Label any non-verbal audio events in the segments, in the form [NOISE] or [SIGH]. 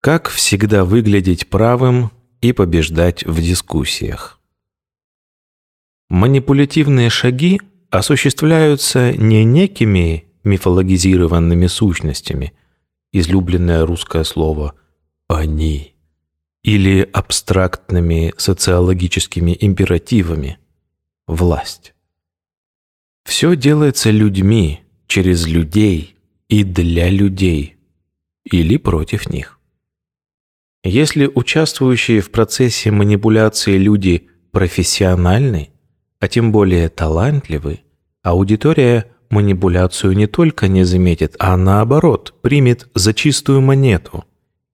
Как всегда выглядеть правым и побеждать в дискуссиях. Манипулятивные шаги осуществляются не некими мифологизированными сущностями, излюбленное русское слово «они», или абстрактными социологическими императивами «власть». Все делается людьми, через людей и для людей, или против них. Если участвующие в процессе манипуляции люди профессиональны, а тем более талантливы, аудитория манипуляцию не только не заметит, а наоборот примет за чистую монету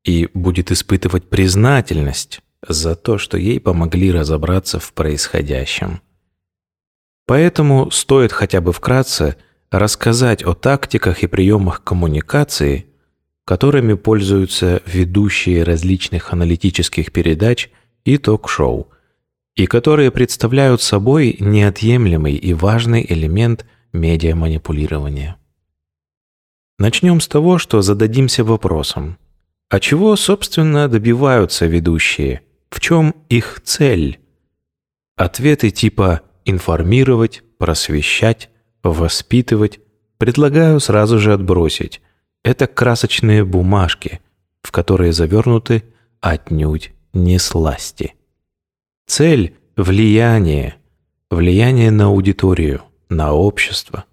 и будет испытывать признательность за то, что ей помогли разобраться в происходящем. Поэтому стоит хотя бы вкратце рассказать о тактиках и приемах коммуникации, которыми пользуются ведущие различных аналитических передач и ток-шоу, и которые представляют собой неотъемлемый и важный элемент медиаманипулирования. Начнем с того, что зададимся вопросом, а чего, собственно, добиваются ведущие? В чем их цель? Ответы типа «информировать», «просвещать», «воспитывать» предлагаю сразу же отбросить. Это красочные бумажки, в которые завернуты отнюдь не сласти. Цель – влияние. Влияние на аудиторию, на общество.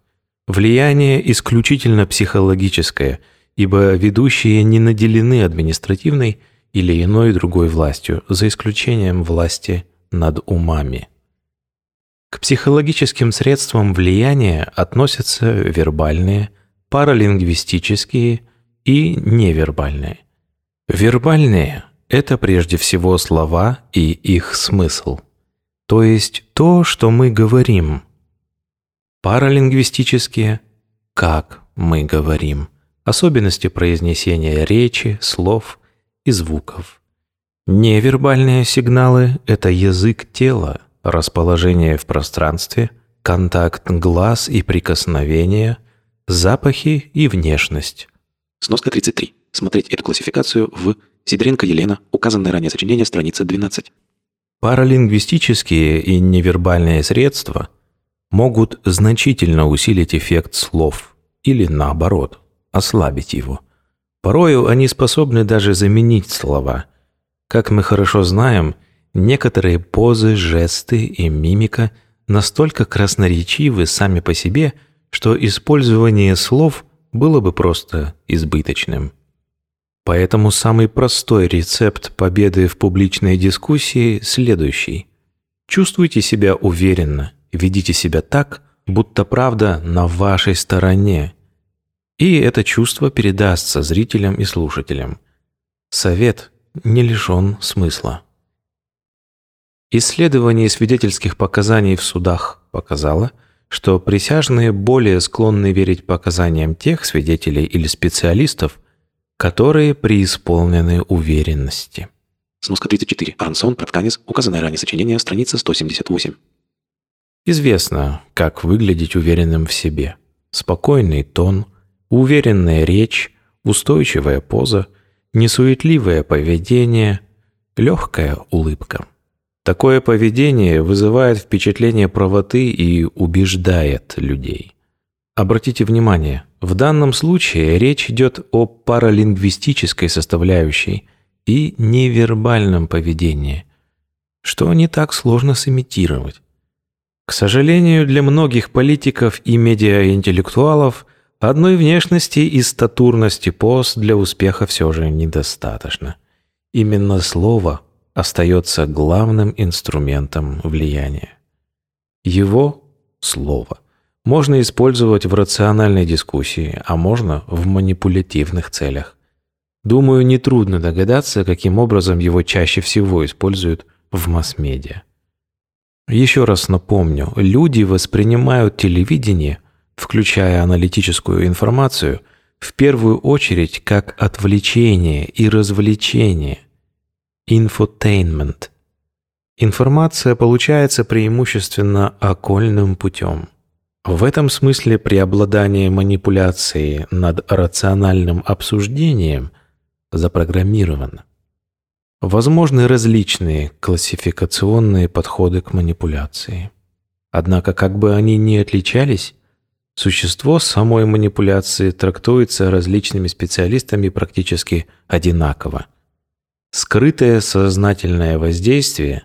Влияние исключительно психологическое, ибо ведущие не наделены административной или иной другой властью, за исключением власти над умами. К психологическим средствам влияния относятся вербальные, паралингвистические и невербальные. Вербальные – это прежде всего слова и их смысл, то есть то, что мы говорим. Паралингвистические – как мы говорим, особенности произнесения речи, слов и звуков. Невербальные сигналы – это язык тела – расположение в пространстве, контакт глаз и прикосновения, запахи и внешность. Сноска 33. Смотреть эту классификацию в Сидоренко Елена, указанное ранее сочинение, страница 12. Паралингвистические и невербальные средства могут значительно усилить эффект слов или, наоборот, ослабить его. Порою они способны даже заменить слова. Как мы хорошо знаем – Некоторые позы, жесты и мимика настолько красноречивы сами по себе, что использование слов было бы просто избыточным. Поэтому самый простой рецепт победы в публичной дискуссии следующий. Чувствуйте себя уверенно, ведите себя так, будто правда на вашей стороне. И это чувство передастся зрителям и слушателям. Совет не лишен смысла. Исследование свидетельских показаний в судах показало, что присяжные более склонны верить показаниям тех свидетелей или специалистов, которые преисполнены уверенности. Сноска 34. Арансон, Протканец, указанное ранее сочинение, страница 178. Известно, как выглядеть уверенным в себе. Спокойный тон, уверенная речь, устойчивая поза, несуетливое поведение, легкая улыбка. Такое поведение вызывает впечатление правоты и убеждает людей. Обратите внимание, в данном случае речь идет о паралингвистической составляющей и невербальном поведении, что не так сложно сымитировать. К сожалению, для многих политиков и медиаинтеллектуалов одной внешности и статурности поз для успеха все же недостаточно. Именно слово остается главным инструментом влияния. Его слово можно использовать в рациональной дискуссии, а можно в манипулятивных целях. Думаю, нетрудно догадаться, каким образом его чаще всего используют в масс-медиа. Еще раз напомню, люди воспринимают телевидение, включая аналитическую информацию, в первую очередь как отвлечение и развлечение – Infotainment. Информация получается преимущественно окольным путем. В этом смысле преобладание манипуляции над рациональным обсуждением запрограммировано. Возможны различные классификационные подходы к манипуляции. Однако, как бы они ни отличались, существо самой манипуляции трактуется различными специалистами практически одинаково. Скрытое сознательное воздействие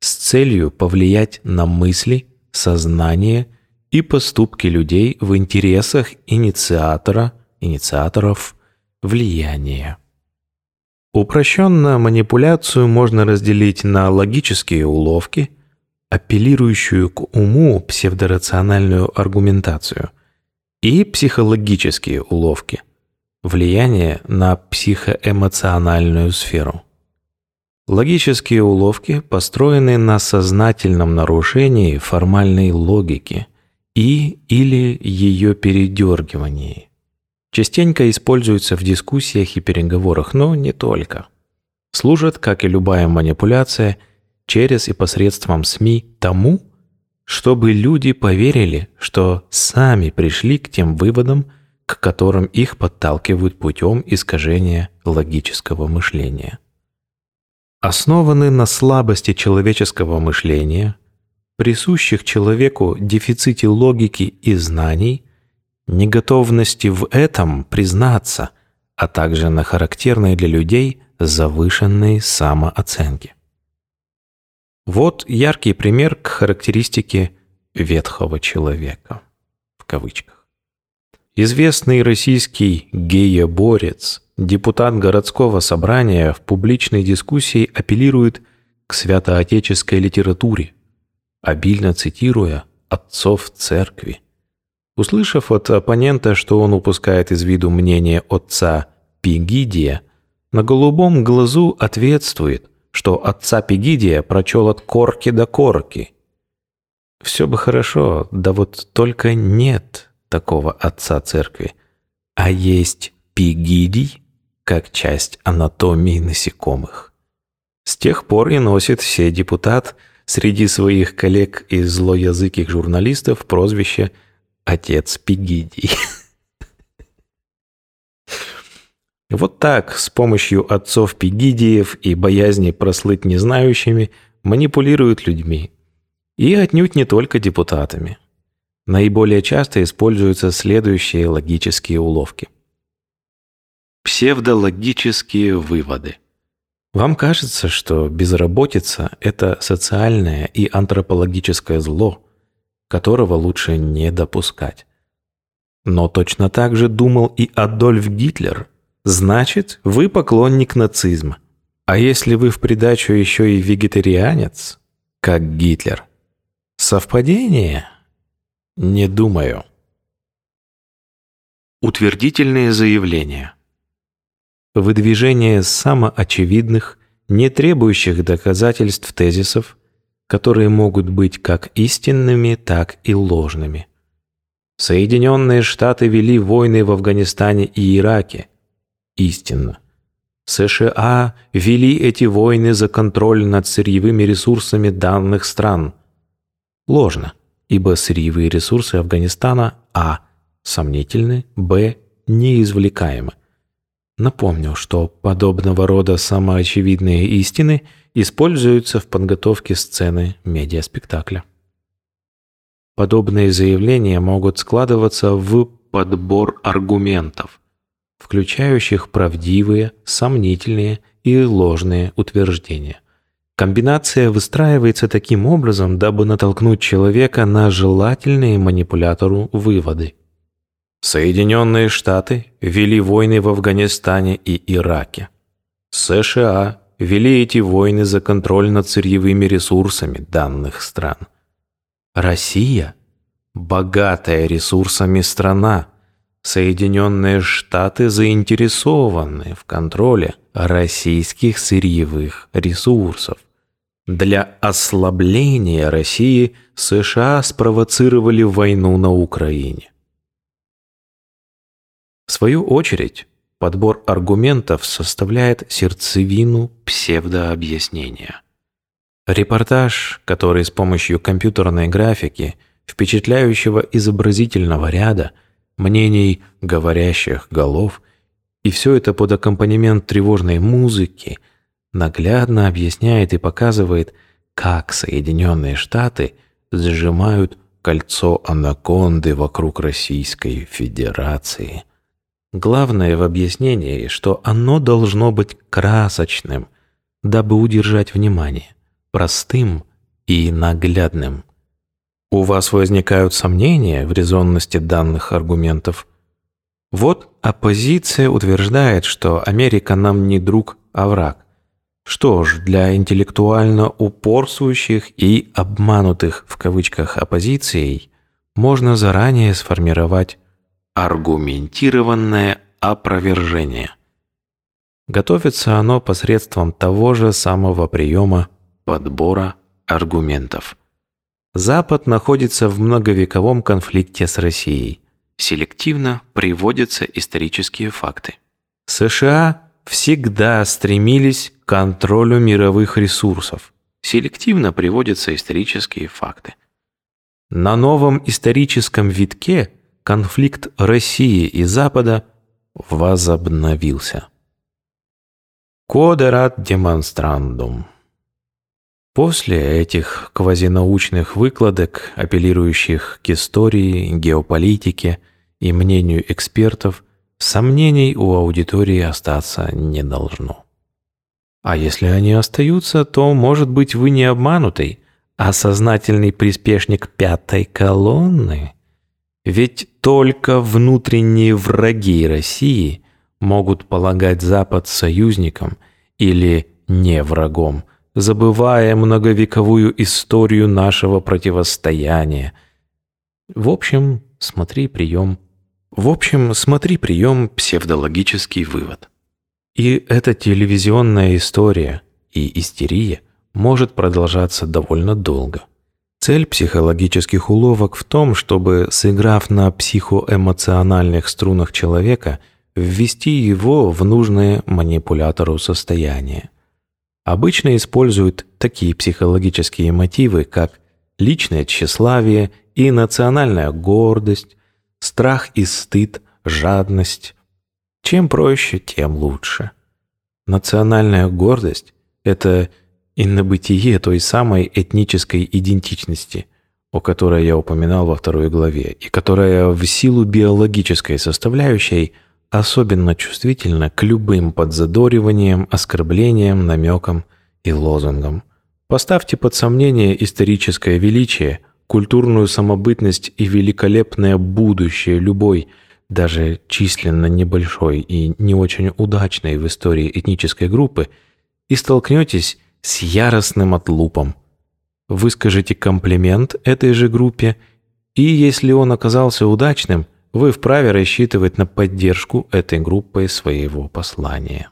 с целью повлиять на мысли, сознание и поступки людей в интересах инициатора, инициаторов влияния. Упрощенно манипуляцию можно разделить на логические уловки, апеллирующую к уму псевдорациональную аргументацию, и психологические уловки, влияние на психоэмоциональную сферу. Логические уловки построены на сознательном нарушении формальной логики и или ее передергивании частенько используются в дискуссиях и переговорах, но не только. Служат, как и любая манипуляция, через и посредством СМИ тому, чтобы люди поверили, что сами пришли к тем выводам, к которым их подталкивают путем искажения логического мышления. Основаны на слабости человеческого мышления, присущих человеку дефиците логики и знаний, неготовности в этом признаться, а также на характерной для людей завышенной самооценке. Вот яркий пример к характеристике ветхого человека, в кавычках. Известный российский гееборец, депутат городского собрания в публичной дискуссии апеллирует к святоотеческой литературе, обильно цитируя отцов церкви, Услышав от оппонента, что он упускает из виду мнение отца Пегидия, на голубом глазу ответствует, что отца Пегидия прочел от корки до корки. Все бы хорошо, да вот только нет такого отца церкви, а есть Пегидий как часть анатомии насекомых. С тех пор и носит все депутат среди своих коллег и злоязыких журналистов прозвище – отец Пегидий. [LAUGHS] Вот так, с помощью отцов Пегидиев и боязни прослыть незнающими, манипулируют людьми. И отнюдь не только депутатами. Наиболее часто используются следующие логические уловки. Псевдологические выводы. Вам кажется, что безработица – это социальное и антропологическое зло – которого лучше не допускать. Но точно так же думал и Адольф Гитлер. Значит, вы поклонник нацизма. А если вы в придачу еще и вегетарианец, как Гитлер? Совпадение? Не думаю. Утвердительные заявления. Выдвижение самоочевидных, не требующих доказательств тезисов которые могут быть как истинными, так и ложными. Соединенные Штаты вели войны в Афганистане и Ираке. Истинно. США вели эти войны за контроль над сырьевыми ресурсами данных стран. Ложно, ибо сырьевые ресурсы Афганистана а. сомнительны, б. неизвлекаемы. Напомню, что подобного рода самоочевидные истины – используются в подготовке сцены медиаспектакля. Подобные заявления могут складываться в подбор аргументов, включающих правдивые, сомнительные и ложные утверждения. Комбинация выстраивается таким образом, дабы натолкнуть человека на желательные манипулятору выводы. Соединенные Штаты вели войны в Афганистане и Ираке. США вели эти войны за контроль над сырьевыми ресурсами данных стран. Россия – богатая ресурсами страна. Соединенные Штаты заинтересованы в контроле российских сырьевых ресурсов. Для ослабления России США спровоцировали войну на Украине. В свою очередь, Подбор аргументов составляет сердцевину псевдообъяснения. Репортаж, который с помощью компьютерной графики, впечатляющего изобразительного ряда, мнений говорящих голов И все это под аккомпанемент тревожной музыки наглядно объясняет и показывает, как Соединенные Штаты сжимают кольцо анаконды вокруг Российской Федерации. Главное в объяснении, что оно должно быть красочным, дабы удержать внимание, простым и наглядным. У вас возникают сомнения в резонности данных аргументов? Вот оппозиция утверждает, что Америка нам не друг, а враг. Что ж, для интеллектуально упорствующих и обманутых в кавычках оппозицией можно заранее сформировать аргументированное опровержение. Готовится оно посредством того же самого приема подбора аргументов. Запад находится в многовековом конфликте с Россией. Селективно приводятся исторические факты. США всегда стремились к контролю мировых ресурсов. Селективно приводятся исторические факты. На новом историческом витке конфликт России и Запада возобновился. Кодерат демонстрандум. После этих квазинаучных выкладок, апеллирующих к истории, геополитике и мнению экспертов, сомнений у аудитории остаться не должно. А если они остаются, то, может быть, вы не обманутый, а сознательный приспешник пятой колонны – ведь только внутренние враги России могут полагать Запад союзником или не врагом, забывая многовековую историю нашего противостояния. В общем, смотри прием. В общем, смотри прием псевдологический вывод. И эта телевизионная история и истерия может продолжаться довольно долго. Цель психологических уловок в том, чтобы, сыграв на психоэмоциональных струнах человека, ввести его в нужное манипулятору состояние. Обычно используют такие психологические мотивы, как личное тщеславие и национальная гордость, страх и стыд, жадность. Чем проще, тем лучше. Национальная гордость – это – и на бытие той самой этнической идентичности, о которой я упоминал во второй главе, и которая в силу биологической составляющей особенно чувствительна к любым подзадориваниям, оскорблениям, намекам и лозунгам. Поставьте под сомнение историческое величие, культурную самобытность и великолепное будущее любой, даже численно небольшой и не очень удачной в истории этнической группы, и столкнетесь с яростным отлупом. Выскажите комплимент этой же группе, и если он оказался удачным, вы вправе рассчитывать на поддержку этой группы своего послания.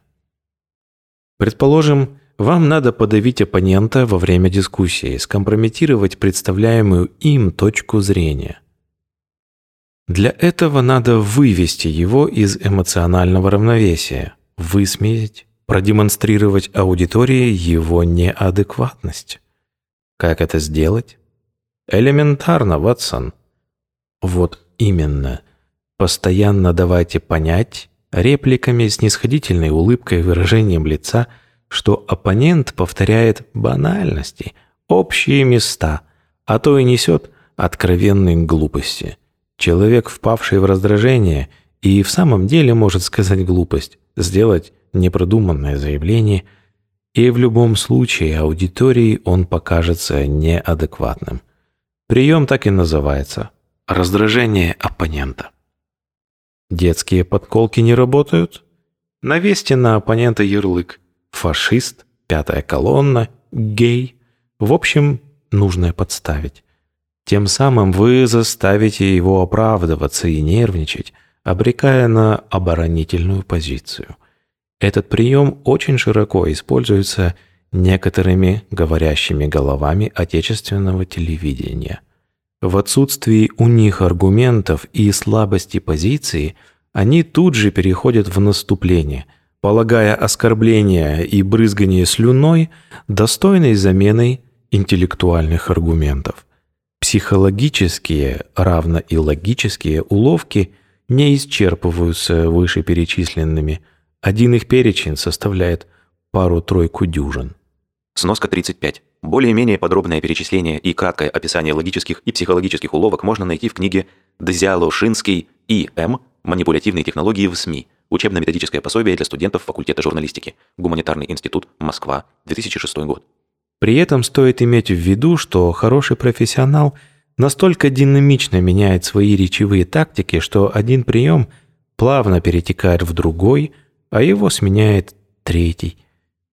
Предположим, вам надо подавить оппонента во время дискуссии, скомпрометировать представляемую им точку зрения. Для этого надо вывести его из эмоционального равновесия, высмеять, продемонстрировать аудитории его неадекватность. Как это сделать? Элементарно, Ватсон. Вот именно. Постоянно давайте понять репликами, снисходительной улыбкой выражением лица, что оппонент повторяет банальности, общие места, а то и несет откровенные глупости. Человек, впавший в раздражение, и в самом деле может сказать глупость, сделать непродуманное заявление, и в любом случае аудитории он покажется неадекватным. Прием так и называется – раздражение оппонента. Детские подколки не работают? Навесьте на оппонента ярлык «фашист», «пятая колонна», «гей». В общем, нужное подставить. Тем самым вы заставите его оправдываться и нервничать, обрекая на оборонительную позицию – этот прием очень широко используется некоторыми говорящими головами отечественного телевидения. В отсутствии у них аргументов и слабости позиции они тут же переходят в наступление, полагая оскорбление и брызгание слюной достойной заменой интеллектуальных аргументов. Психологические, равно и логические уловки не исчерпываются вышеперечисленными. Один их перечень составляет пару-тройку дюжин. Сноска 35. Более-менее подробное перечисление и краткое описание логических и психологических уловок можно найти в книге Дзялошинский и М. «Манипулятивные технологии в СМИ. Учебно-методическое пособие для студентов факультета журналистики. Гуманитарный институт. Москва. 2006 год». При этом стоит иметь в виду, что хороший профессионал настолько динамично меняет свои речевые тактики, что один прием плавно перетекает в другой, а его сменяет третий.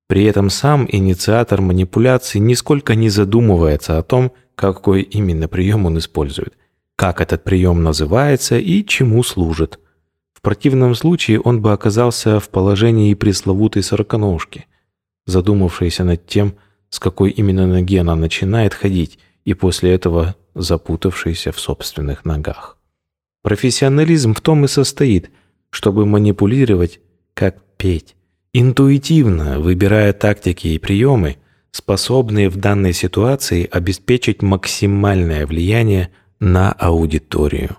При этом сам инициатор манипуляции нисколько не задумывается о том, какой именно прием он использует, как этот прием называется и чему служит. В противном случае он бы оказался в положении пресловутой сороконожки, задумавшейся над тем, с какой именно ноги она начинает ходить, и после этого запутавшейся в собственных ногах. Профессионализм в том и состоит, чтобы манипулировать, как петь, интуитивно выбирая тактики и приемы, способные в данной ситуации обеспечить максимальное влияние на аудиторию.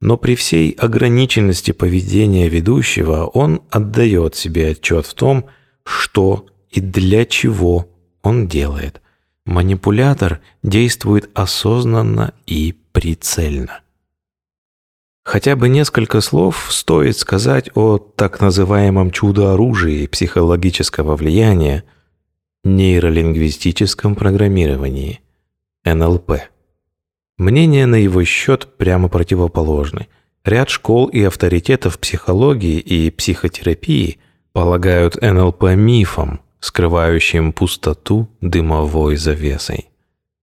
Но при всей ограниченности поведения ведущего он отдает себе отчет в том, что и для чего он делает. Манипулятор действует осознанно и прицельно. Хотя бы несколько слов стоит сказать о так называемом чудо-оружии психологического влияния, нейролингвистическом программировании, НЛП. Мнения на его счет прямо противоположны. Ряд школ и авторитетов психологии и психотерапии полагают НЛП мифом, скрывающим пустоту дымовой завесой.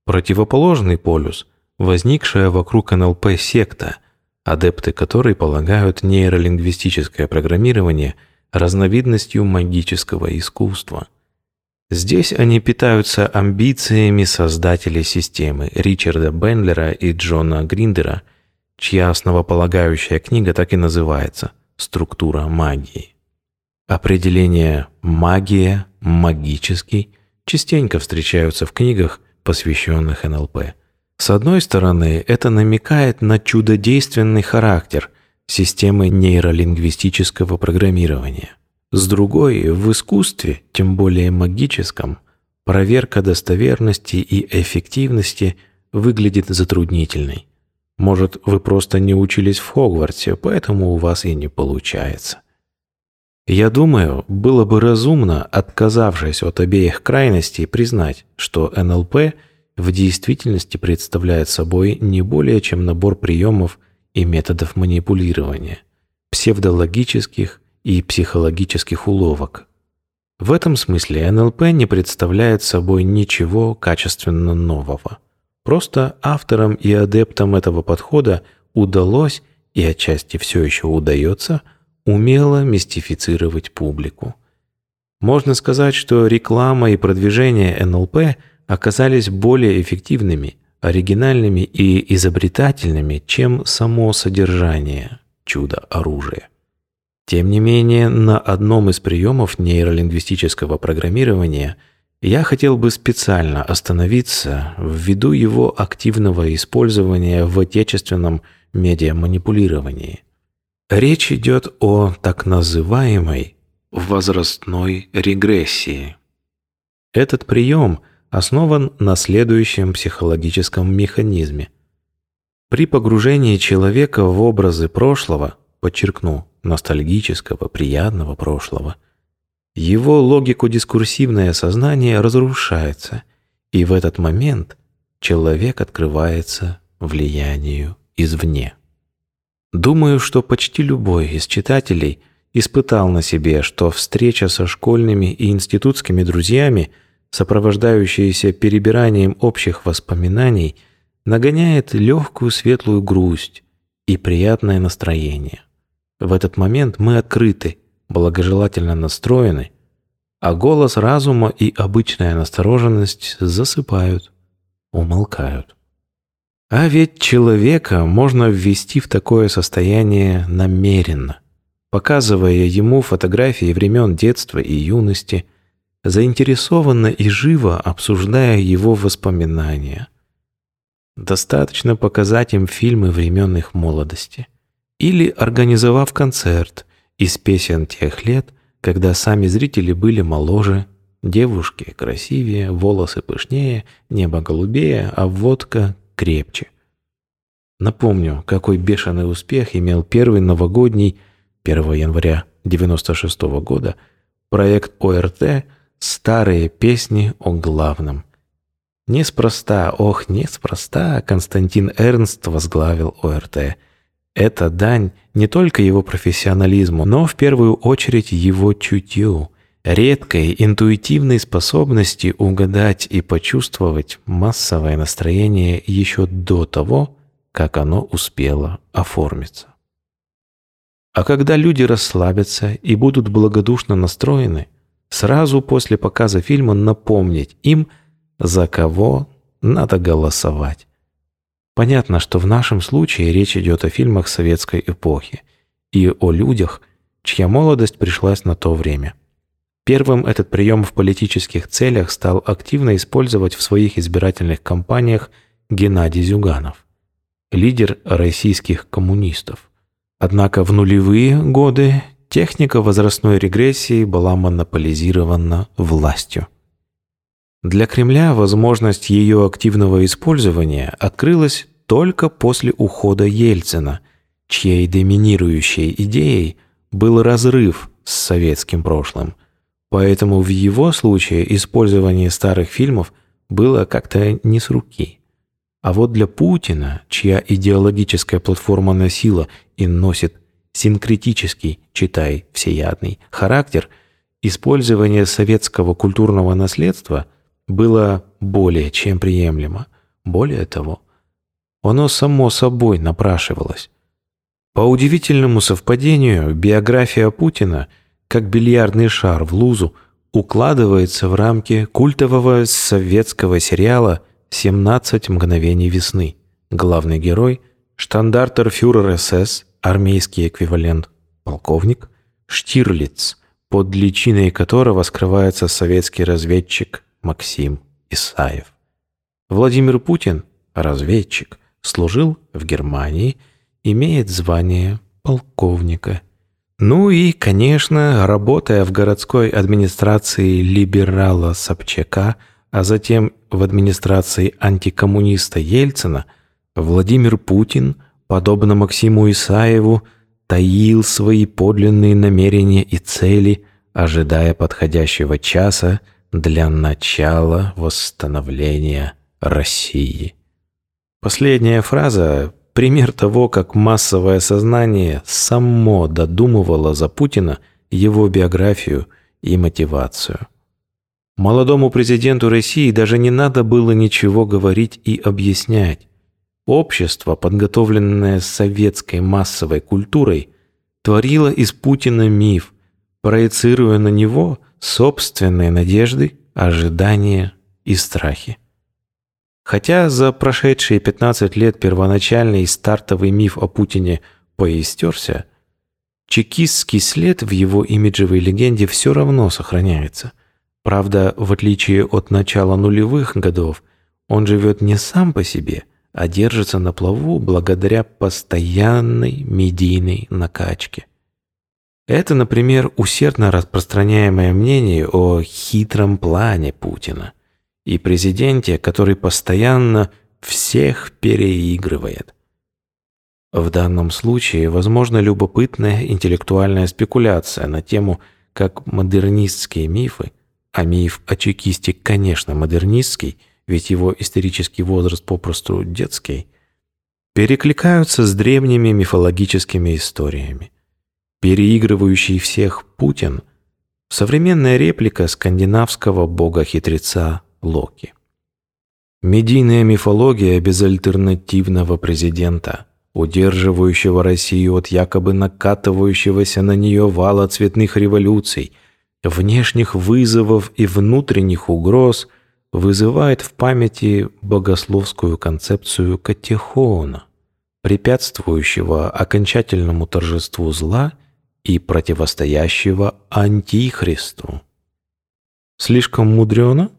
Противоположный полюс – возникшая вокруг НЛП секта, адепты которой полагают нейролингвистическое программирование разновидностью магического искусства. Здесь они питаются амбициями создателей системы Ричарда Бендлера и Джона Гриндера, чья основополагающая книга так и называется «Структура магии». Определения «магия», «магический» частенько встречаются в книгах, посвященных НЛП. С одной стороны, это намекает на чудодейственный характер системы нейролингвистического программирования. С другой, в искусстве, тем более магическом, проверка достоверности и эффективности выглядит затруднительной. Может, вы просто не учились в Хогвартсе, поэтому у вас и не получается. Я думаю, было бы разумно, отказавшись от обеих крайностей, признать, что НЛП в действительности представляет собой не более чем набор приемов и методов манипулирования, псевдологических и психологических уловок. В этом смысле НЛП не представляет собой ничего качественно нового. Просто авторам и адептам этого подхода удалось и отчасти все еще удается – умело мистифицировать публику. Можно сказать, что реклама и продвижение НЛП оказались более эффективными, оригинальными и изобретательными, чем само содержание чудо-оружия. Тем не менее, на одном из приемов нейролингвистического программирования я хотел бы специально остановиться ввиду его активного использования в отечественном медиаманипулировании. Речь идет о так называемой возрастной регрессии. Этот прием основан на следующем психологическом механизме. При погружении человека в образы прошлого, подчеркну, ностальгического, приятного прошлого, его логико-дискурсивное сознание разрушается, и в этот момент человек открывается влиянию извне. Думаю, что почти любой из читателей испытал на себе, что встреча со школьными и институтскими друзьями, сопровождающаяся перебиранием общих воспоминаний, нагоняет легкую светлую грусть и приятное настроение. В этот момент мы открыты, благожелательно настроены, а голос разума и обычная настороженность засыпают, умолкают. А ведь человека можно ввести в такое состояние намеренно, показывая ему фотографии времен детства и юности, заинтересованно и живо обсуждая его воспоминания. Достаточно показать им фильмы времен их молодости. Или организовав концерт из песен тех лет, когда сами зрители были моложе, девушки красивее, волосы пышнее, небо голубее, а водка крепче. Напомню, какой бешеный успех имел первый новогодний 1 января 96 -го года проект ОРТ «Старые песни о главном». Неспроста, ох, неспроста Константин Эрнст возглавил ОРТ. Это дань не только его профессионализму, но в первую очередь его чутью, редкой интуитивной способности угадать и почувствовать массовое настроение еще до того, как оно успело оформиться. А когда люди расслабятся и будут благодушно настроены, сразу после показа фильма напомнить им, за кого надо голосовать. Понятно, что в нашем случае речь идет о фильмах советской эпохи и о людях, чья молодость пришлась на то время. Первым этот прием в политических целях стал активно использовать в своих избирательных кампаниях Геннадий Зюганов, лидер российских коммунистов. Однако в нулевые годы техника возрастной регрессии была монополизирована властью. Для Кремля возможность ее активного использования открылась только после ухода Ельцина, чьей доминирующей идеей был разрыв с советским прошлым. Поэтому в его случае использование старых фильмов было как-то не с руки. А вот для Путина, чья идеологическая платформа носила и носит синкретический, читай, всеядный, характер, использование советского культурного наследства было более чем приемлемо. Более того, оно само собой напрашивалось. По удивительному совпадению, биография Путина, как бильярдный шар в лузу, укладывается в рамки культового советского сериала «17 мгновений весны». Главный герой – штандартер-фюрер СС, армейский эквивалент, полковник, Штирлиц, под личиной которого скрывается советский разведчик Максим Исаев. Владимир Путин – разведчик, служил в Германии, имеет звание полковника. Ну и, конечно, работая в городской администрации либерала Собчака – а затем в администрации антикоммуниста Ельцина, Владимир Путин, подобно Максиму Исаеву, таил свои подлинные намерения и цели, ожидая подходящего часа для начала восстановления России. Последняя фраза – пример того, как массовое сознание само додумывало за Путина его биографию и мотивацию – Молодому президенту России даже не надо было ничего говорить и объяснять. Общество, подготовленное советской массовой культурой, творило из Путина миф, проецируя на него собственные надежды, ожидания и страхи. Хотя за прошедшие 15 лет первоначальный стартовый миф о Путине поистерся, чекистский след в его имиджевой легенде все равно сохраняется – Правда, в отличие от начала нулевых годов, он живет не сам по себе, а держится на плаву благодаря постоянной медийной накачке. Это, например, усердно распространяемое мнение о хитром плане Путина и президенте, который постоянно всех переигрывает. В данном случае возможна любопытная интеллектуальная спекуляция на тему, как модернистские мифы а миф о чекисте, конечно, модернистский, ведь его исторический возраст попросту детский, перекликаются с древними мифологическими историями. Переигрывающий всех Путин – современная реплика скандинавского бога-хитреца Локи. Медийная мифология безальтернативного президента, удерживающего Россию от якобы накатывающегося на нее вала цветных революций – внешних вызовов и внутренних угроз вызывает в памяти богословскую концепцию катехона, препятствующего окончательному торжеству зла и противостоящего антихристу. Слишком мудрено?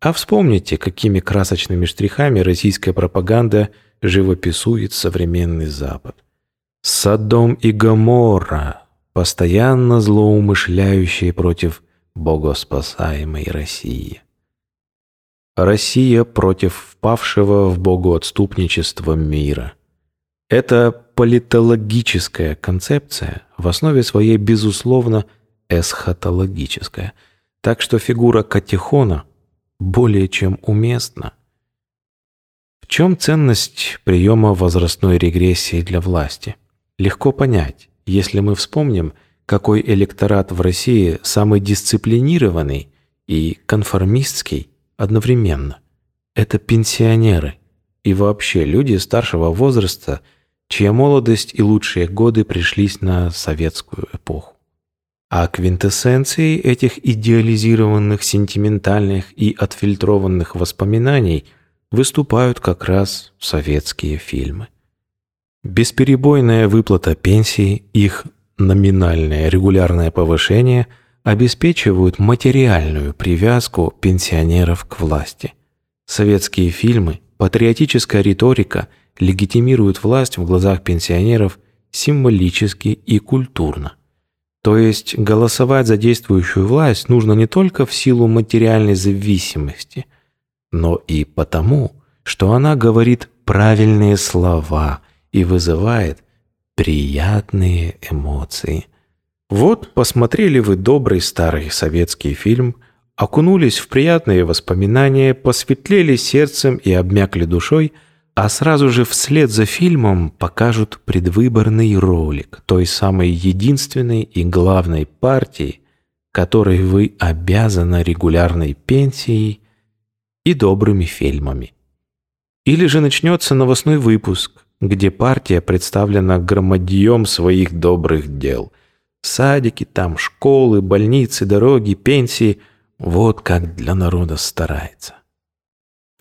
А вспомните, какими красочными штрихами российская пропаганда живописует современный Запад. Содом и Гоморра, постоянно злоумышляющие против богоспасаемой России. Россия против впавшего в богоотступничество мира. Это политологическая концепция, в основе своей, безусловно, эсхатологическая. Так что фигура Катихона более чем уместна. В чем ценность приема возрастной регрессии для власти? Легко понять, если мы вспомним, какой электорат в России самый дисциплинированный и конформистский одновременно. Это пенсионеры и вообще люди старшего возраста, чья молодость и лучшие годы пришлись на советскую эпоху. А квинтэссенцией этих идеализированных, сентиментальных и отфильтрованных воспоминаний выступают как раз советские фильмы. Бесперебойная выплата пенсии, их номинальное регулярное повышение обеспечивают материальную привязку пенсионеров к власти. Советские фильмы, патриотическая риторика легитимируют власть в глазах пенсионеров символически и культурно. То есть голосовать за действующую власть нужно не только в силу материальной зависимости, но и потому, что она говорит правильные слова – и вызывает приятные эмоции. Вот посмотрели вы добрый старый советский фильм, окунулись в приятные воспоминания, посветлели сердцем и обмякли душой, а сразу же вслед за фильмом покажут предвыборный ролик той самой единственной и главной партии, которой вы обязаны регулярной пенсией и добрыми фильмами. Или же начнется новостной выпуск, где партия представлена громадьем своих добрых дел. Садики там, школы, больницы, дороги, пенсии – вот как для народа старается.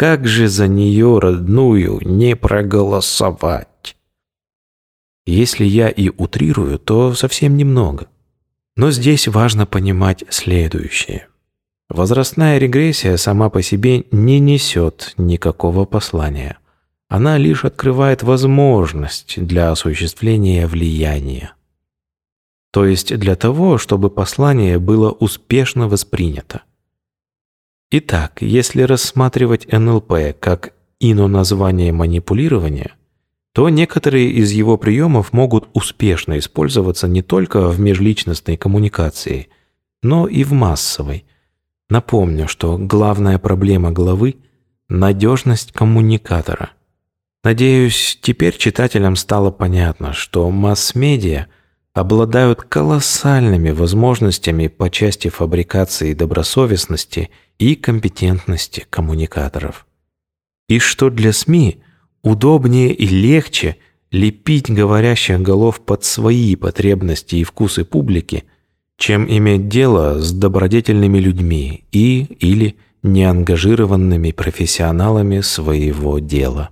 Как же за нее, родную, не проголосовать? Если я и утрирую, то совсем немного. Но здесь важно понимать следующее. Возрастная регрессия сама по себе не несет никакого послания она лишь открывает возможность для осуществления влияния. То есть для того, чтобы послание было успешно воспринято. Итак, если рассматривать НЛП как ино-название манипулирования, то некоторые из его приемов могут успешно использоваться не только в межличностной коммуникации, но и в массовой. Напомню, что главная проблема главы – надежность коммуникатора – Надеюсь, теперь читателям стало понятно, что масс-медиа обладают колоссальными возможностями по части фабрикации добросовестности и компетентности коммуникаторов. И что для СМИ удобнее и легче лепить говорящих голов под свои потребности и вкусы публики, чем иметь дело с добродетельными людьми и или неангажированными профессионалами своего дела.